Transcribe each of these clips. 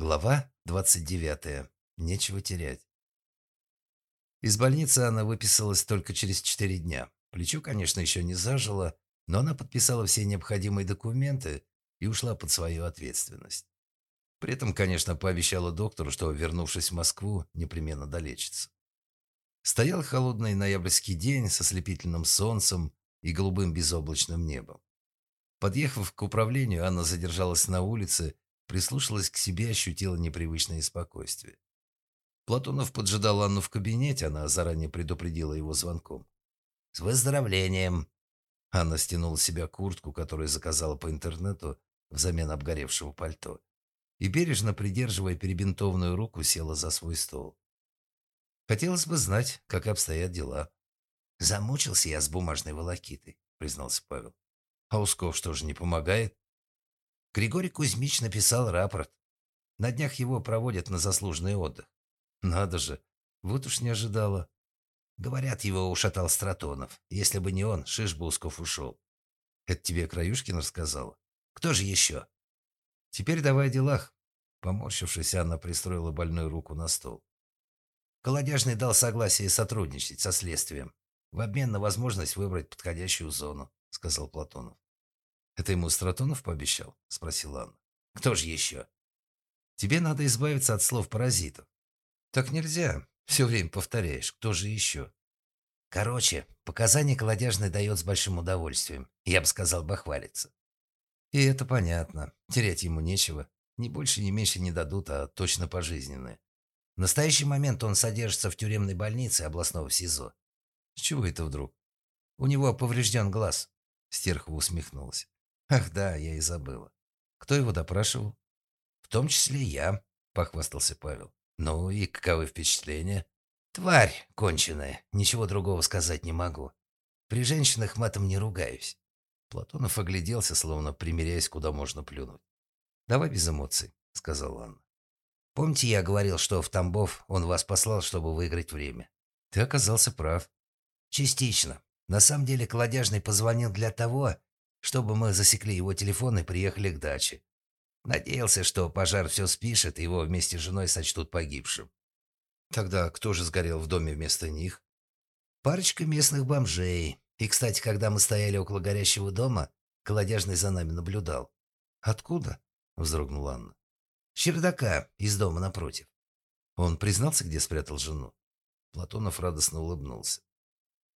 Глава 29. Нечего терять. Из больницы она выписалась только через 4 дня. Плечо, конечно, еще не зажило, но она подписала все необходимые документы и ушла под свою ответственность. При этом, конечно, пообещала доктору, что, вернувшись в Москву, непременно долечится. Стоял холодный ноябрьский день со слепительным солнцем и голубым безоблачным небом. Подъехав к управлению, Анна задержалась на улице Прислушалась к себе, ощутила непривычное спокойствие. Платонов поджидал Анну в кабинете, она заранее предупредила его звонком. «С выздоровлением!» Анна стянула с себя куртку, которую заказала по интернету взамен обгоревшего пальто, и, бережно придерживая перебинтованную руку, села за свой стол. «Хотелось бы знать, как обстоят дела». «Замучился я с бумажной волокитой», — признался Павел. «А Усков что же не помогает?» Григорий Кузьмич написал рапорт. На днях его проводят на заслуженный отдых. Надо же, вот уж не ожидала. Говорят, его ушатал Стратонов. Если бы не он, шиш бы ушел. Это тебе Краюшкин рассказала? Кто же еще? Теперь давай о делах. Поморщившись, Анна пристроила больную руку на стол. Колодяжный дал согласие сотрудничать со следствием в обмен на возможность выбрать подходящую зону, сказал Платонов. «Это ему Стратонов пообещал?» – спросила Анна. «Кто же еще?» «Тебе надо избавиться от слов паразитов». «Так нельзя. Все время повторяешь. Кто же еще?» «Короче, показания колодяжный дает с большим удовольствием. Я бы сказал, бахвалится». «И это понятно. Терять ему нечего. Ни больше, ни меньше не дадут, а точно пожизненные. В настоящий момент он содержится в тюремной больнице областного СИЗО. С чего это вдруг? У него поврежден глаз. Стерхова усмехнулась. Ах да, я и забыла. Кто его допрашивал? В том числе я, похвастался Павел. Ну и каковы впечатления? Тварь конченая, ничего другого сказать не могу. При женщинах матом не ругаюсь. Платонов огляделся, словно примеряясь, куда можно плюнуть. «Давай без эмоций», — сказал Анна. «Помните, я говорил, что в Тамбов он вас послал, чтобы выиграть время?» «Ты оказался прав». «Частично. На самом деле, Колодяжный позвонил для того, чтобы мы засекли его телефон и приехали к даче. Надеялся, что пожар все спишет, и его вместе с женой сочтут погибшим. Тогда кто же сгорел в доме вместо них? Парочка местных бомжей. И, кстати, когда мы стояли около горящего дома, колодяжный за нами наблюдал. «Откуда?» — вздрогнула Анна. «С чердака, из дома напротив». Он признался, где спрятал жену? Платонов радостно улыбнулся.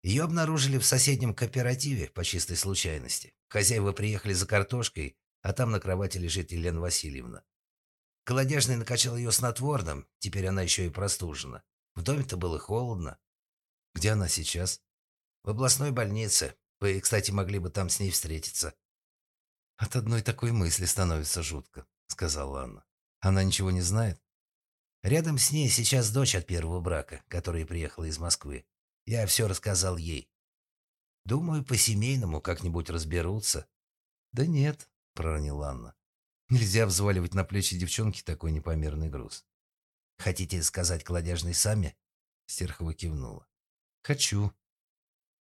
Ее обнаружили в соседнем кооперативе по чистой случайности. Хозяева приехали за картошкой, а там на кровати лежит Елена Васильевна. Колодяжный накачал ее снотворным, теперь она еще и простужена. В доме-то было холодно. Где она сейчас? В областной больнице. Вы, кстати, могли бы там с ней встретиться. От одной такой мысли становится жутко, сказала Анна. Она ничего не знает? Рядом с ней сейчас дочь от первого брака, которая приехала из Москвы. Я все рассказал ей. Думаю, по-семейному как-нибудь разберутся. Да нет, проронила Анна. Нельзя взваливать на плечи девчонки такой непомерный груз. Хотите сказать кладяжный сами? Стерхова кивнула. Хочу.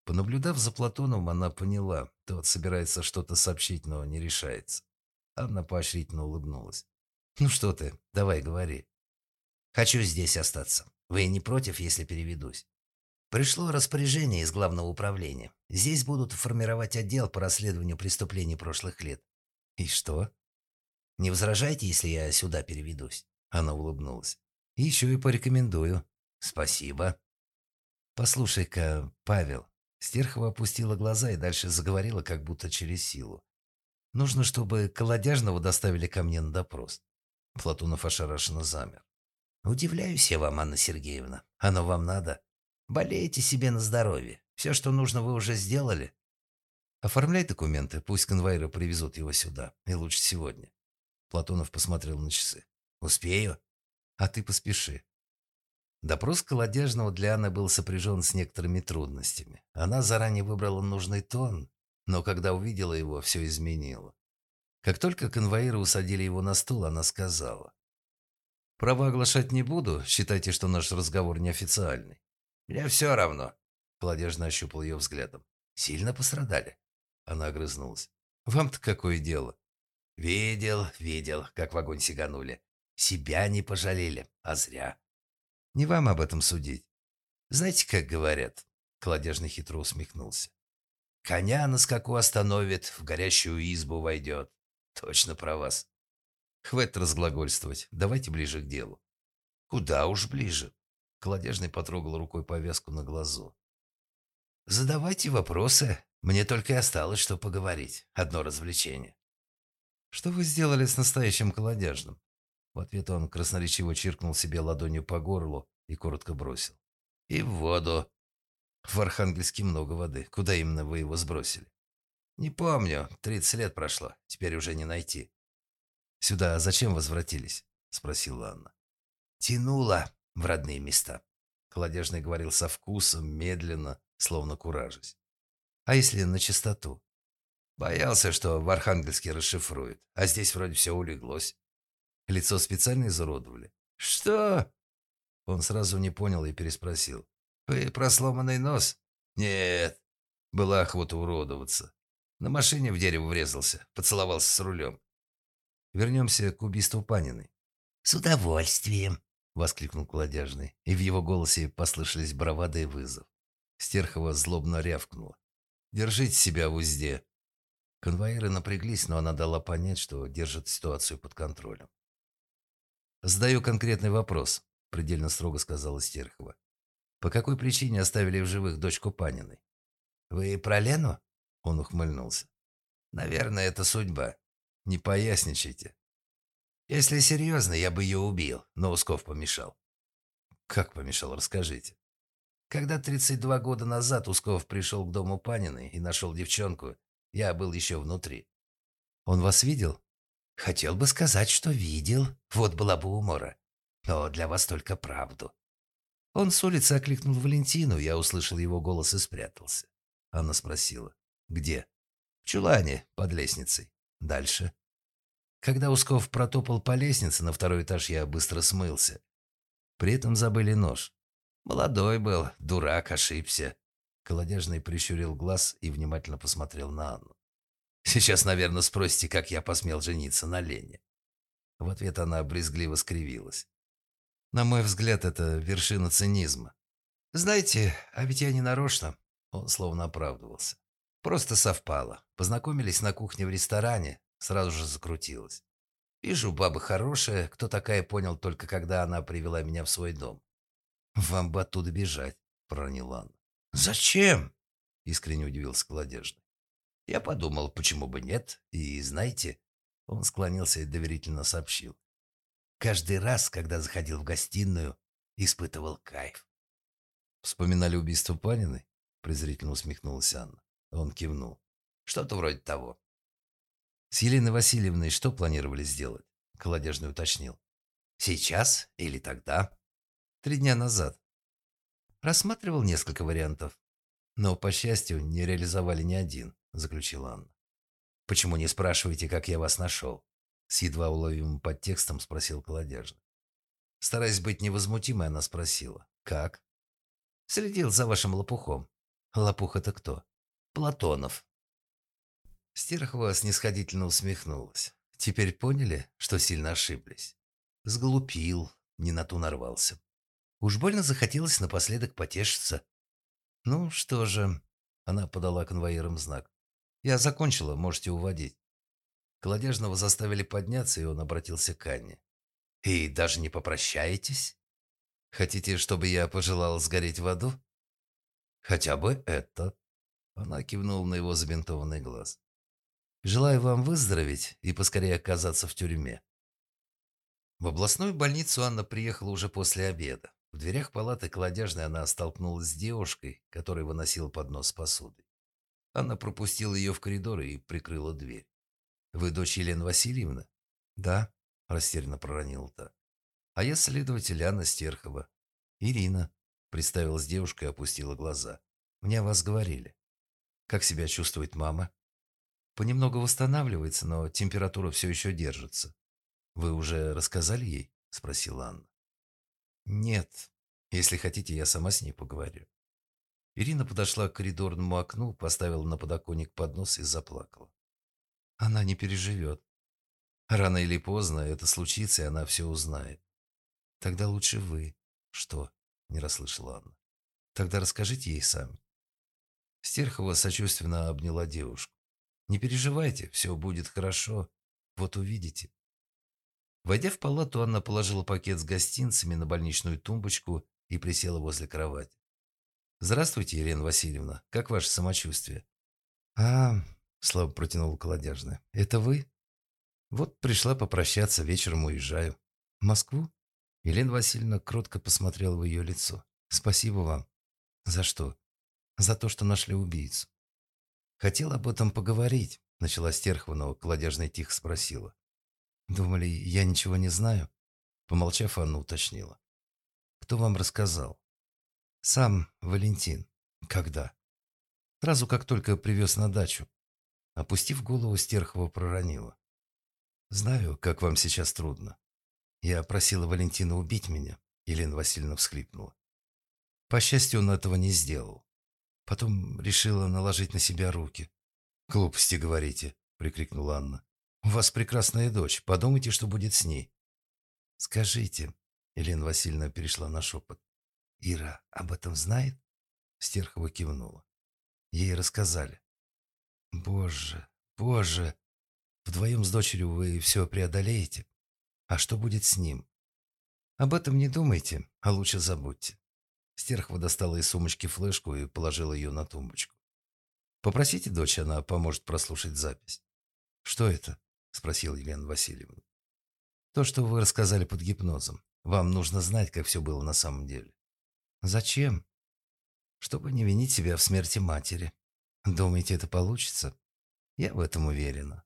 Понаблюдав за Платоном, она поняла, тот собирается что-то сообщить, но не решается. Анна поощрительно улыбнулась. «Ну что ты, давай говори». «Хочу здесь остаться. Вы не против, если переведусь?» Пришло распоряжение из главного управления. Здесь будут формировать отдел по расследованию преступлений прошлых лет. И что? Не возражайте, если я сюда переведусь? Она улыбнулась. Еще и порекомендую. Спасибо. Послушай-ка, Павел. Стерхова опустила глаза и дальше заговорила, как будто через силу. Нужно, чтобы Колодяжного доставили ко мне на допрос. Платонов ошарашенно замер. Удивляюсь я вам, Анна Сергеевна. Оно вам надо? Болейте себе на здоровье. Все, что нужно, вы уже сделали. Оформляй документы, пусть конвоиры привезут его сюда. И лучше сегодня. Платонов посмотрел на часы. Успею? А ты поспеши. Допрос Колодяжного для Анны был сопряжен с некоторыми трудностями. Она заранее выбрала нужный тон, но когда увидела его, все изменило. Как только конвоиры усадили его на стул, она сказала. «Право оглашать не буду, считайте, что наш разговор неофициальный. «Мне все равно», — Холодежно ощупал ее взглядом. «Сильно пострадали?» Она огрызнулась. «Вам-то какое дело?» «Видел, видел, как в огонь сиганули. Себя не пожалели, а зря. Не вам об этом судить. Знаете, как говорят?» Колодяжный хитро усмехнулся. «Коня на скаку остановит, в горящую избу войдет. Точно про вас. Хватит разглагольствовать, давайте ближе к делу». «Куда уж ближе?» Колодяжный потрогал рукой повязку на глазу. «Задавайте вопросы. Мне только и осталось, что поговорить. Одно развлечение». «Что вы сделали с настоящим колодяжным?» В ответ он красноречиво чиркнул себе ладонью по горлу и коротко бросил. «И в воду». «В Архангельске много воды. Куда именно вы его сбросили?» «Не помню. Тридцать лет прошло. Теперь уже не найти». «Сюда зачем возвратились?» – спросила Анна. «Тянуло в родные места». Колодежный говорил со вкусом, медленно, словно куражись. «А если на чистоту?» Боялся, что в Архангельске расшифруют, а здесь вроде все улеглось. Лицо специально изуродовали. «Что?» Он сразу не понял и переспросил. «Вы про сломанный нос?» «Нет». Была охота уродоваться. На машине в дерево врезался, поцеловался с рулем. Вернемся к убийству Паниной. «С удовольствием», — воскликнул Кладяжный, и в его голосе послышались бравады и вызов. Стерхова злобно рявкнула. «Держите себя в узде». Конвоиры напряглись, но она дала понять, что держит ситуацию под контролем. «Задаю конкретный вопрос», — предельно строго сказала Стерхова. «По какой причине оставили в живых дочку Паниной?» «Вы про Лену?» — он ухмыльнулся. «Наверное, это судьба. Не поясничайте. Если серьезно, я бы ее убил, но Усков помешал». «Как помешал? Расскажите». Когда 32 года назад Усков пришел к дому Паниной и нашел девчонку, я был еще внутри. «Он вас видел?» Хотел бы сказать, что видел. Вот была бы умора. Но для вас только правду. Он с улицы окликнул Валентину, я услышал его голос и спрятался. Она спросила. Где? В чулане, под лестницей. Дальше. Когда Усков протопал по лестнице на второй этаж, я быстро смылся. При этом забыли нож. Молодой был, дурак, ошибся. Колодяжный прищурил глаз и внимательно посмотрел на Анну. Сейчас, наверное, спросите, как я посмел жениться на Лене. В ответ она брезгливо скривилась. На мой взгляд, это вершина цинизма. Знаете, а ведь я не нарочно. Он словно оправдывался. Просто совпало. Познакомились на кухне в ресторане, сразу же закрутилось. Вижу, баба хорошая, кто такая понял только когда она привела меня в свой дом. Вам бы оттуда бежать, проронил Анна. Зачем? Искренне удивился Кладежный. Я подумал, почему бы нет, и знаете, он склонился и доверительно сообщил. Каждый раз, когда заходил в гостиную, испытывал кайф. «Вспоминали убийство Паниной?» – презрительно усмехнулась Анна. Он кивнул. «Что-то вроде того». «С Еленой Васильевной что планировали сделать?» – Колодежный уточнил. «Сейчас или тогда?» «Три дня назад». Рассматривал несколько вариантов, но, по счастью, не реализовали ни один заключила Анна. «Почему не спрашиваете, как я вас нашел?» С едва уловимым подтекстом спросил Колодяжный. Стараясь быть невозмутимой, она спросила. «Как?» «Следил за вашим лопухом». «Лопух это кто?» «Платонов». Стерхова снисходительно усмехнулась. «Теперь поняли, что сильно ошиблись?» «Сглупил, не на ту нарвался. Уж больно захотелось напоследок потешиться». «Ну что же...» Она подала конвоирам знак. «Я закончила, можете уводить». Колодежного заставили подняться, и он обратился к Анне. «И даже не попрощаетесь? Хотите, чтобы я пожелал сгореть в аду?» «Хотя бы это». Она кивнула на его забинтованный глаз. «Желаю вам выздороветь и поскорее оказаться в тюрьме». В областную больницу Анна приехала уже после обеда. В дверях палаты колодяжной она столкнулась с девушкой, которая выносила поднос с посудой. Она пропустила ее в коридор и прикрыла дверь. «Вы дочь Елены Васильевны?» «Да», – растерянно проронила та. «А я следователь Анна Стерхова». «Ирина», – представилась девушка и опустила глаза. «Мне о вас говорили». «Как себя чувствует мама?» «Понемногу восстанавливается, но температура все еще держится». «Вы уже рассказали ей?» – спросила Анна. «Нет. Если хотите, я сама с ней поговорю». Ирина подошла к коридорному окну, поставила на подоконник поднос и заплакала. Она не переживет. Рано или поздно это случится, и она все узнает. Тогда лучше вы. Что? Не расслышала Анна. Тогда расскажите ей сами. Стерхова сочувственно обняла девушку. Не переживайте, все будет хорошо. Вот увидите. Войдя в палату, Анна положила пакет с гостинцами на больничную тумбочку и присела возле кровати. «Здравствуйте, Елена Васильевна. Как ваше самочувствие?» «А, — слабо протянула колодяжная, — это вы?» «Вот пришла попрощаться, вечером уезжаю». «В Москву?» Елена Васильевна кротко посмотрела в ее лицо. «Спасибо вам». «За что?» «За то, что нашли убийцу». «Хотел об этом поговорить», — начала Стерхова, но колодяжная тихо спросила. «Думали, я ничего не знаю?» Помолчав, Анна уточнила. «Кто вам рассказал?» «Сам Валентин». «Когда?» «Сразу, как только привез на дачу». Опустив голову, Стерхова проронила. «Знаю, как вам сейчас трудно. Я просила Валентина убить меня», — Елена Васильевна всхлипнула. По счастью, он этого не сделал. Потом решила наложить на себя руки. «Глупости говорите», — прикрикнула Анна. У вас прекрасная дочь. Подумайте, что будет с ней. Скажите, Елена Васильевна перешла на шепот. Ира об этом знает? Стерхова кивнула. Ей рассказали. Боже, боже, вдвоем с дочерью вы все преодолеете. А что будет с ним? Об этом не думайте, а лучше забудьте. Стерхова достала из сумочки флешку и положила ее на тумбочку. Попросите дочь, она поможет прослушать запись. Что это? спросил Елена Васильевна. То, что вы рассказали под гипнозом. Вам нужно знать, как все было на самом деле. Зачем? Чтобы не винить себя в смерти матери. Думаете, это получится? Я в этом уверена.